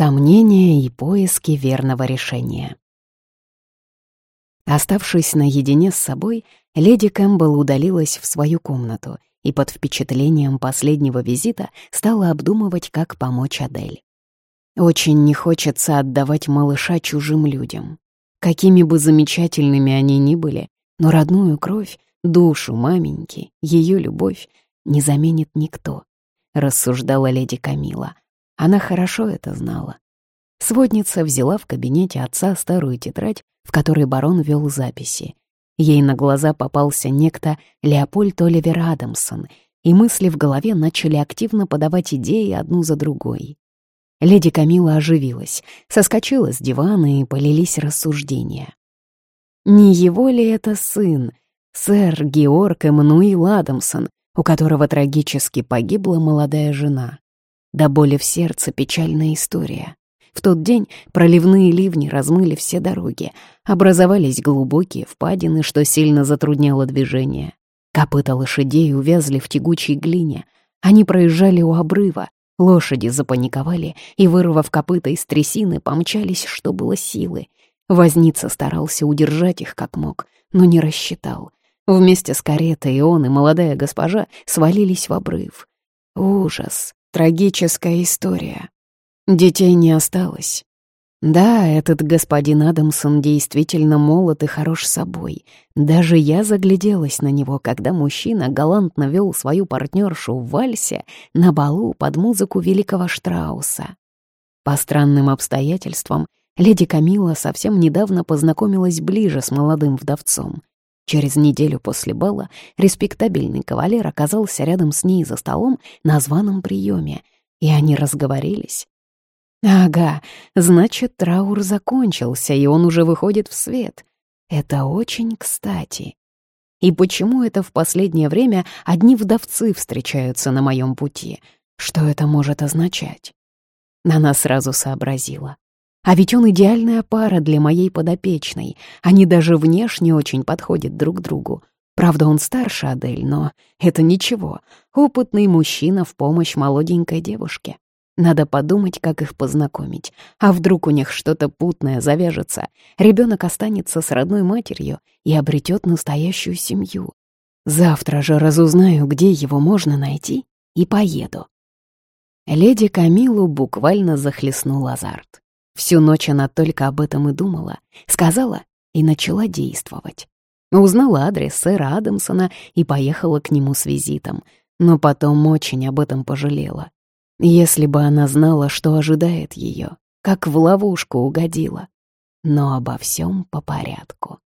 Сомнения и поиски верного решения. Оставшись наедине с собой, леди Кэмпбелл удалилась в свою комнату и под впечатлением последнего визита стала обдумывать, как помочь Адель. Очень не хочется отдавать малыша чужим людям. Какими бы замечательными они ни были, но родную кровь, душу маменьки, ее любовь не заменит никто, рассуждала леди Камила. Она хорошо это знала. Сводница взяла в кабинете отца старую тетрадь, в которой барон вел записи. Ей на глаза попался некто Леопольд Оливер Адамсон, и мысли в голове начали активно подавать идеи одну за другой. Леди Камила оживилась, соскочила с дивана и полились рассуждения. Не его ли это сын, сэр Георг Эммануил Адамсон, у которого трагически погибла молодая жена? До боли в сердце печальная история. В тот день проливные ливни размыли все дороги, образовались глубокие впадины, что сильно затрудняло движение. Копыта лошадей увязли в тягучей глине. Они проезжали у обрыва, лошади запаниковали и, вырвав копыта из трясины, помчались, что было силы. Возница старался удержать их как мог, но не рассчитал. Вместе с каретой и он, и молодая госпожа свалились в обрыв. Ужас, трагическая история. Детей не осталось. Да, этот господин Адамсон действительно молод и хорош собой. Даже я загляделась на него, когда мужчина галантно вел свою партнершу в вальсе на балу под музыку великого Штрауса. По странным обстоятельствам, леди Камила совсем недавно познакомилась ближе с молодым вдовцом. Через неделю после бала респектабельный кавалер оказался рядом с ней за столом на званом приеме, и они разговорились. Ага, значит, траур закончился, и он уже выходит в свет. Это очень кстати. И почему это в последнее время одни вдовцы встречаются на моем пути? Что это может означать? Она сразу сообразила. А ведь он идеальная пара для моей подопечной. Они даже внешне очень подходят друг другу. Правда, он старше Адель, но это ничего. Опытный мужчина в помощь молоденькой девушке. Надо подумать, как их познакомить. А вдруг у них что-то путное завяжется? Ребенок останется с родной матерью и обретет настоящую семью. Завтра же разузнаю, где его можно найти, и поеду. Леди Камилу буквально захлестнул азарт. Всю ночь она только об этом и думала. Сказала и начала действовать. Узнала адрес сэра Адамсона и поехала к нему с визитом, но потом очень об этом пожалела. Если бы она знала, что ожидает ее, как в ловушку угодила. Но обо всем по порядку.